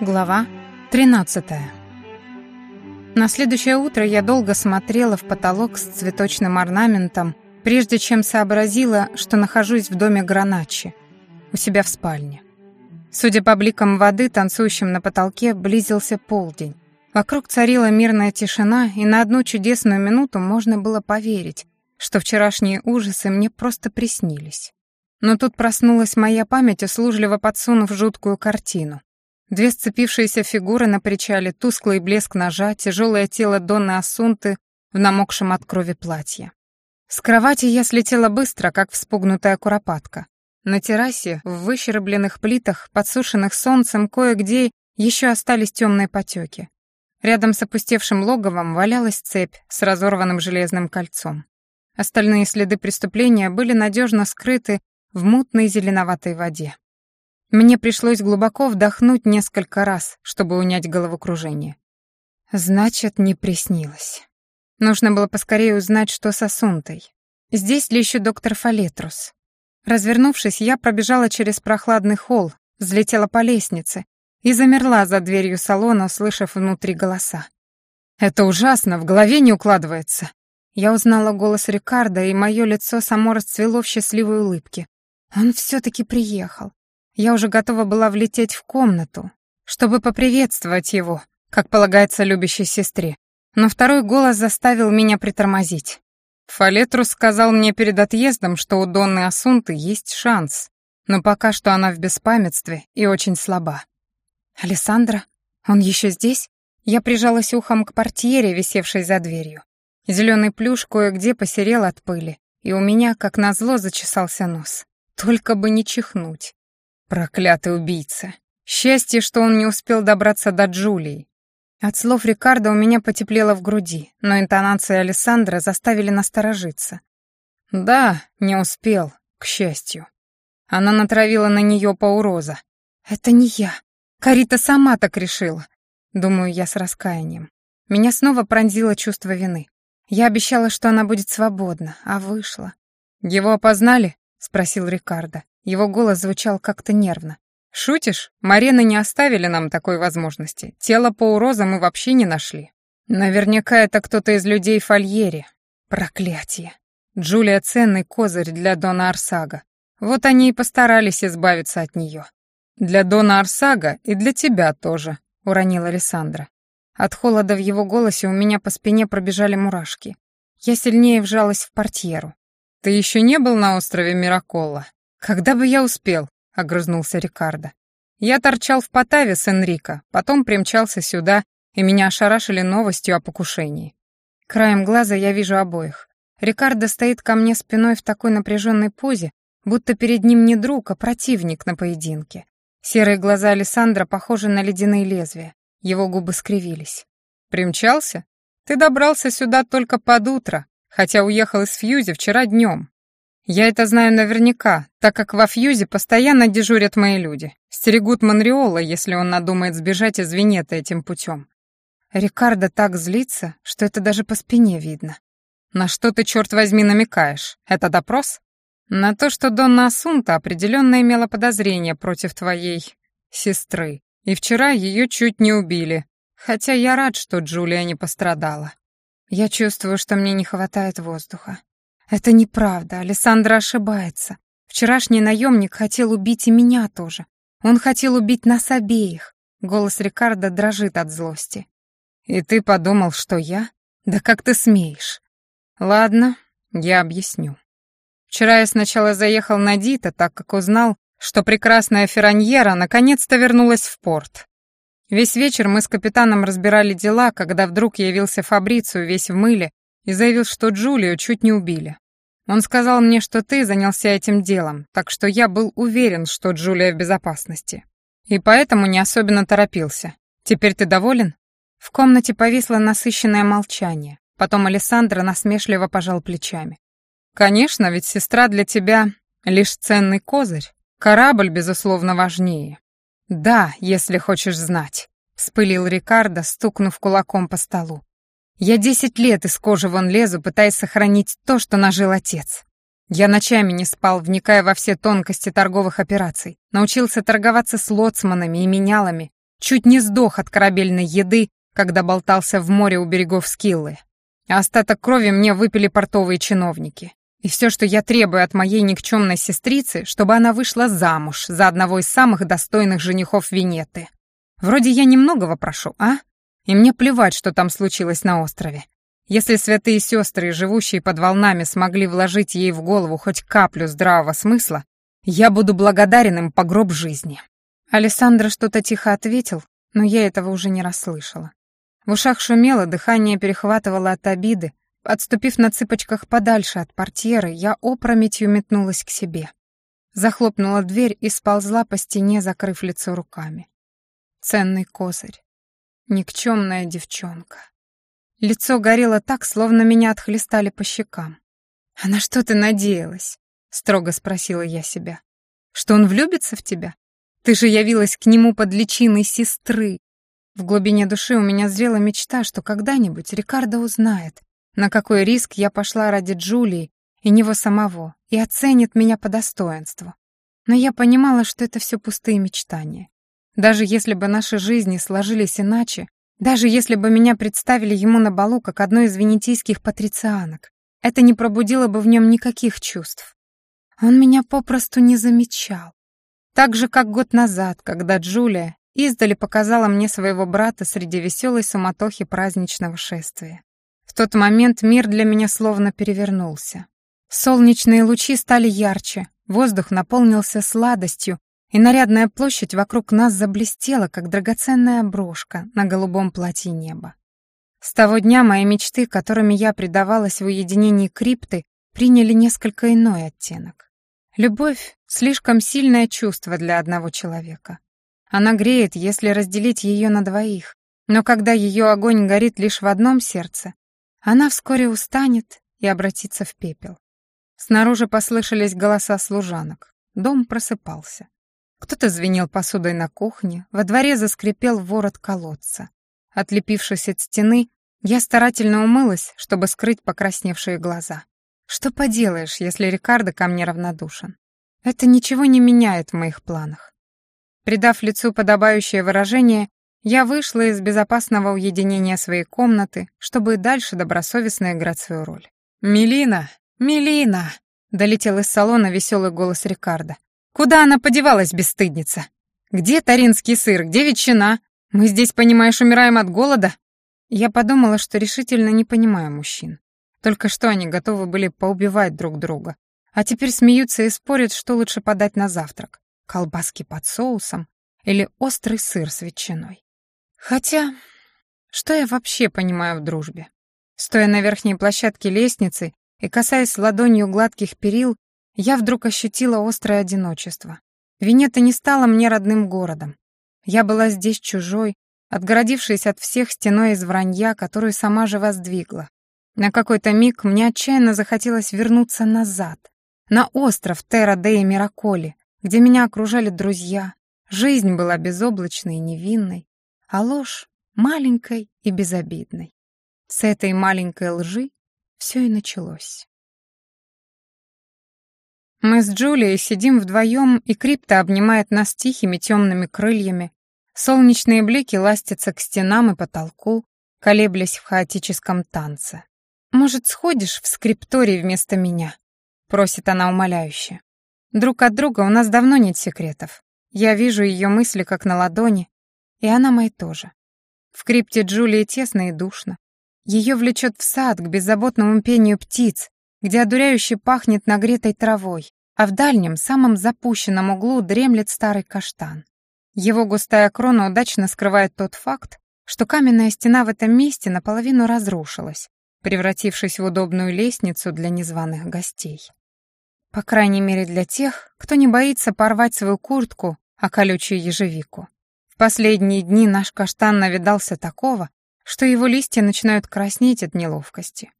Глава 13. На следующее утро я долго смотрела в потолок с цветочным орнаментом, прежде чем сообразила, что нахожусь в доме Граначи, у себя в спальне. Судя по бликам воды, танцующим на потолке, близился полдень. Вокруг царила мирная тишина, и на одну чудесную минуту можно было поверить, что вчерашние ужасы мне просто приснились. Но тут проснулась моя память, услужливо подсунув жуткую картину. Две сцепившиеся фигуры на причале, тусклый блеск ножа, тяжелое тело Донны Асунты в намокшем от крови платье. С кровати я слетела быстро, как вспугнутая куропатка. На террасе, в выщербленных плитах, подсушенных солнцем, кое-где еще остались темные потеки. Рядом с опустевшим логовом валялась цепь с разорванным железным кольцом. Остальные следы преступления были надежно скрыты в мутной зеленоватой воде. Мне пришлось глубоко вдохнуть несколько раз, чтобы унять головокружение. Значит, не приснилось. Нужно было поскорее узнать, что с Асунтой. Здесь ли еще доктор Фалетрус? Развернувшись, я пробежала через прохладный холл, взлетела по лестнице и замерла за дверью салона, услышав внутри голоса. «Это ужасно, в голове не укладывается». Я узнала голос Рикардо, и мое лицо само расцвело в счастливой улыбке. Он все-таки приехал. Я уже готова была влететь в комнату, чтобы поприветствовать его, как полагается любящей сестре. Но второй голос заставил меня притормозить. Фалетрус сказал мне перед отъездом, что у Донны Асунты есть шанс, но пока что она в беспамятстве и очень слаба. «Алессандра? Он еще здесь?» Я прижалась ухом к портьере, висевшей за дверью. Зеленый плюш кое-где посерел от пыли, и у меня, как назло, зачесался нос. Только бы не чихнуть. Проклятый убийца. Счастье, что он не успел добраться до Джулии. От слов Рикардо у меня потеплело в груди, но интонации Александра заставили насторожиться. Да, не успел, к счастью. Она натравила на нее пауроза. Это не я. Карита сама так решила. Думаю я с раскаянием. Меня снова пронзило чувство вины. Я обещала, что она будет свободна, а вышла. «Его опознали?» — спросил Рикардо. Его голос звучал как-то нервно. «Шутишь? Марены не оставили нам такой возможности. Тело по уроза мы вообще не нашли. Наверняка это кто-то из людей Фольери. Проклятие. Джулия — ценный козырь для Дона Арсага. Вот они и постарались избавиться от нее. Для Дона Арсага и для тебя тоже», — уронил Александра. От холода в его голосе у меня по спине пробежали мурашки. Я сильнее вжалась в портьеру. «Ты еще не был на острове Мираколла?» «Когда бы я успел?» — огрызнулся Рикардо. «Я торчал в Потаве с Энрико, потом примчался сюда, и меня ошарашили новостью о покушении. Краем глаза я вижу обоих. Рикардо стоит ко мне спиной в такой напряженной позе, будто перед ним не друг, а противник на поединке. Серые глаза Александра похожи на ледяные лезвия. Его губы скривились. «Примчался? Ты добрался сюда только под утро, хотя уехал из Фьюзи вчера днем. Я это знаю наверняка, так как во Фьюзе постоянно дежурят мои люди. Стерегут Монреола, если он надумает сбежать из Венета этим путем. Рикардо так злится, что это даже по спине видно. На что ты, черт возьми, намекаешь? Это допрос? На то, что Донна Асунта определенно имела подозрение против твоей сестры. И вчера ее чуть не убили. Хотя я рад, что Джулия не пострадала. Я чувствую, что мне не хватает воздуха. Это неправда, Александра ошибается. Вчерашний наемник хотел убить и меня тоже. Он хотел убить нас обеих. Голос Рикардо дрожит от злости. И ты подумал, что я? Да как ты смеешь? Ладно, я объясню. Вчера я сначала заехал на Дита, так как узнал, что прекрасная Ферраньера наконец-то вернулась в порт. Весь вечер мы с капитаном разбирали дела, когда вдруг явился Фабрицию весь в мыле и заявил, что Джулию чуть не убили. Он сказал мне, что ты занялся этим делом, так что я был уверен, что Джулия в безопасности. И поэтому не особенно торопился. Теперь ты доволен? В комнате повисло насыщенное молчание. Потом Александра насмешливо пожал плечами. Конечно, ведь сестра для тебя лишь ценный козырь. Корабль, безусловно, важнее. Да, если хочешь знать, вспылил Рикардо, стукнув кулаком по столу. Я десять лет из кожи вон лезу, пытаясь сохранить то, что нажил отец. Я ночами не спал, вникая во все тонкости торговых операций. Научился торговаться с лоцманами и менялами. Чуть не сдох от корабельной еды, когда болтался в море у берегов Скиллы. А остаток крови мне выпили портовые чиновники. И все, что я требую от моей никчемной сестрицы, чтобы она вышла замуж за одного из самых достойных женихов Венеты. Вроде я немногого прошу, а? И мне плевать, что там случилось на острове. Если святые сестры, живущие под волнами, смогли вложить ей в голову хоть каплю здравого смысла, я буду благодарен им по гроб жизни. Александра что-то тихо ответил, но я этого уже не расслышала. В ушах шумело, дыхание перехватывало от обиды. Отступив на цыпочках подальше от портьеры, я опрометью метнулась к себе. Захлопнула дверь и сползла по стене, закрыв лицо руками. Ценный козырь. Никчемная девчонка. Лицо горело так, словно меня отхлестали по щекам. «А на что ты надеялась?» — строго спросила я себя. «Что он влюбится в тебя? Ты же явилась к нему под личиной сестры, в глубине души у меня зрела мечта, что когда-нибудь Рикардо узнает, на какой риск я пошла ради Джулии и него самого, и оценит меня по достоинству. Но я понимала, что это все пустые мечтания. Даже если бы наши жизни сложились иначе, даже если бы меня представили ему на балу как одной из венетийских патрицианок, это не пробудило бы в нем никаких чувств. Он меня попросту не замечал. Так же, как год назад, когда Джулия, издали показала мне своего брата среди веселой суматохи праздничного шествия. Тот момент мир для меня словно перевернулся. Солнечные лучи стали ярче, воздух наполнился сладостью, и нарядная площадь вокруг нас заблестела, как драгоценная брошка на голубом платье неба. С того дня мои мечты, которыми я предавалась в уединении крипты, приняли несколько иной оттенок. Любовь — слишком сильное чувство для одного человека. Она греет, если разделить ее на двоих, но когда ее огонь горит лишь в одном сердце, она вскоре устанет и обратится в пепел. Снаружи послышались голоса служанок. Дом просыпался. Кто-то звенел посудой на кухне, во дворе заскрипел ворот колодца. Отлепившись от стены, я старательно умылась, чтобы скрыть покрасневшие глаза. Что поделаешь, если Рикардо ко мне равнодушен? Это ничего не меняет в моих планах. Придав лицу подобающее выражение, я вышла из безопасного уединения своей комнаты, чтобы и дальше добросовестно играть свою роль. «Мелина! Мелина!» — долетел из салона веселый голос Рикардо. «Куда она подевалась, бесстыдница? Где таринский сыр? Где ветчина? Мы здесь, понимаешь, умираем от голода?» Я подумала, что решительно не понимаю мужчин. Только что они готовы были поубивать друг друга, а теперь смеются и спорят, что лучше подать на завтрак колбаски под соусом или острый сыр с ветчиной. Хотя, что я вообще понимаю в дружбе? Стоя на верхней площадке лестницы и касаясь ладонью гладких перил, я вдруг ощутила острое одиночество. Венета не стала мне родным городом. Я была здесь чужой, отгородившись от всех стеной из вранья, которую сама же воздвигла. На какой-то миг мне отчаянно захотелось вернуться назад, на остров Терра Дея Мираколи, где меня окружали друзья, жизнь была безоблачной и невинной, а ложь — маленькой и безобидной. С этой маленькой лжи все и началось. Мы с Джулией сидим вдвоем, и крипта обнимает нас тихими темными крыльями. Солнечные блики ластятся к стенам и потолку, колеблясь в хаотическом танце. «Может, сходишь в скрипторий вместо меня?» — просит она умоляюще. Друг от друга у нас давно нет секретов. Я вижу ее мысли как на ладони, и она мои тоже. В крипте Джулии тесно и душно. Ее влечет в сад к беззаботному пению птиц, где одуряюще пахнет нагретой травой, а в дальнем, самом запущенном углу дремлет старый каштан. Его густая крона удачно скрывает тот факт, что каменная стена в этом месте наполовину разрушилась, превратившись в удобную лестницу для незваных гостей. По крайней мере для тех, кто не боится порвать свою куртку о колючую ежевику. Последние дни наш каштан навидался такого, что его листья начинают краснеть от неловкости.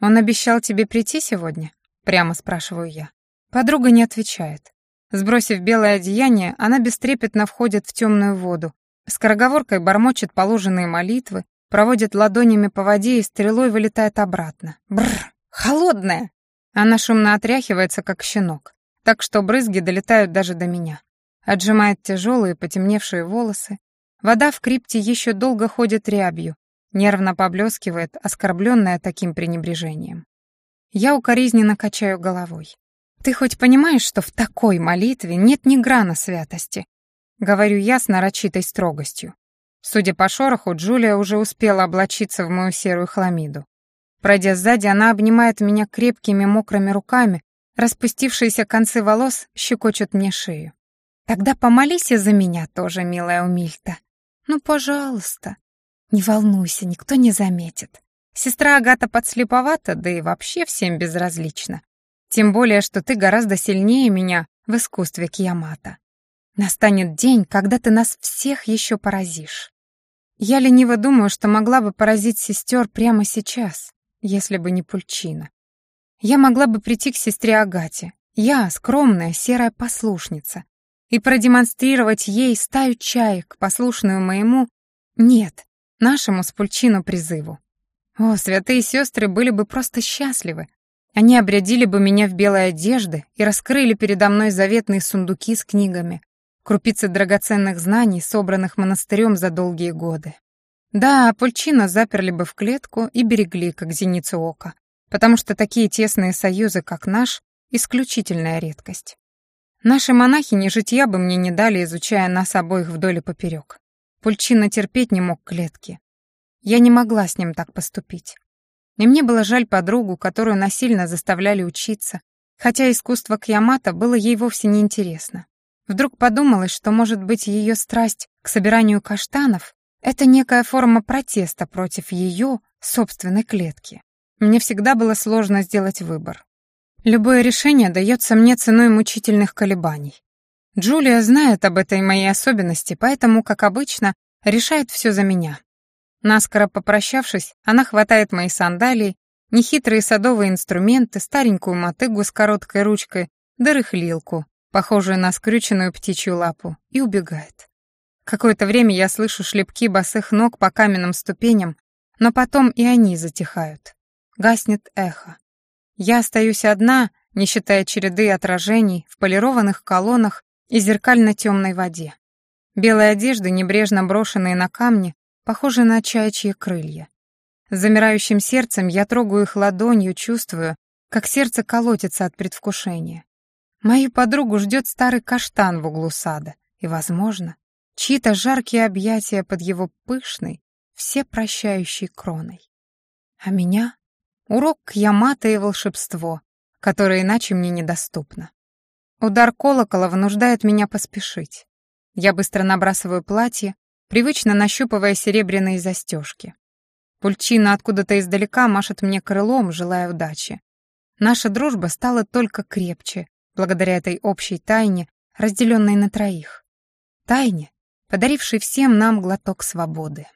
«Он обещал тебе прийти сегодня?» — прямо спрашиваю я. Подруга не отвечает. Сбросив белое одеяние, она бестрепетно входит в темную воду, скороговоркой бормочет положенные молитвы, проводит ладонями по воде и стрелой вылетает обратно. Бррр, холодная! Она шумно отряхивается, как щенок, так что брызги долетают даже до меня. Отжимает тяжелые потемневшие волосы, Вода в крипте еще долго ходит рябью, нервно поблескивает, оскорбленная таким пренебрежением. Я укоризненно качаю головой. «Ты хоть понимаешь, что в такой молитве нет ни грана святости?» Говорю я с нарочитой строгостью. Судя по шороху, Джулия уже успела облачиться в мою серую хламиду. Пройдя сзади, она обнимает меня крепкими мокрыми руками, распустившиеся концы волос щекочут мне шею. «Тогда помолись и за меня тоже, милая Умильта. Ну, пожалуйста. Не волнуйся, никто не заметит. Сестра Агата подслеповата, да и вообще всем безразлична. Тем более, что ты гораздо сильнее меня в искусстве киямата. Настанет день, когда ты нас всех еще поразишь. Я лениво думаю, что могла бы поразить сестер прямо сейчас, если бы не Пульчина. Я могла бы прийти к сестре Агате, я, скромная серая послушница, и продемонстрировать ей стаю чаек, послушную моему, нет, нашему с Пульчину призыву. О, святые сестры были бы просто счастливы. Они обрядили бы меня в белые одежды и раскрыли передо мной заветные сундуки с книгами, крупицы драгоценных знаний, собранных монастырем за долгие годы. Да, Пульчина заперли бы в клетку и берегли, как зеницу ока, потому что такие тесные союзы, как наш, исключительная редкость. Наши монахини житья бы мне не дали, изучая нас обоих вдоль и поперек. Пульчина терпеть не мог клетки. Я не могла с ним так поступить. И мне было жаль подругу, которую насильно заставляли учиться, хотя искусство Кьямата было ей вовсе не интересно. Вдруг подумалось, что, может быть, ее страсть к собиранию каштанов — это некая форма протеста против ее собственной клетки. Мне всегда было сложно сделать выбор. Любое решение дается мне ценой мучительных колебаний. Джулия знает об этой моей особенности, поэтому, как обычно, решает все за меня. Наскоро попрощавшись, она хватает мои сандалии, нехитрые садовые инструменты, старенькую мотыгу с короткой ручкой, да рыхлилку, похожую на скрюченную птичью лапу, и убегает. Какое-то время я слышу шлепки босых ног по каменным ступеням, но потом и они затихают. Гаснет эхо. Я остаюсь одна, не считая череды отражений в полированных колоннах и зеркально-темной воде. Белые одежды, небрежно брошенные на камни, похожи на чаячьи крылья. С замирающим сердцем я трогаю их ладонью, чувствую, как сердце колотится от предвкушения. Мою подругу ждет старый каштан в углу сада, и, возможно, чьи-то жаркие объятия под его пышной, всепрощающей кроной. А меня Урок Ямата и волшебство, которое иначе мне недоступно. Удар колокола вынуждает меня поспешить. Я быстро набрасываю платье, привычно нащупывая серебряные застежки. Пульчина откуда-то издалека машет мне крылом, желая удачи. Наша дружба стала только крепче, благодаря этой общей тайне, разделенной на троих. Тайне, подарившей всем нам глоток свободы.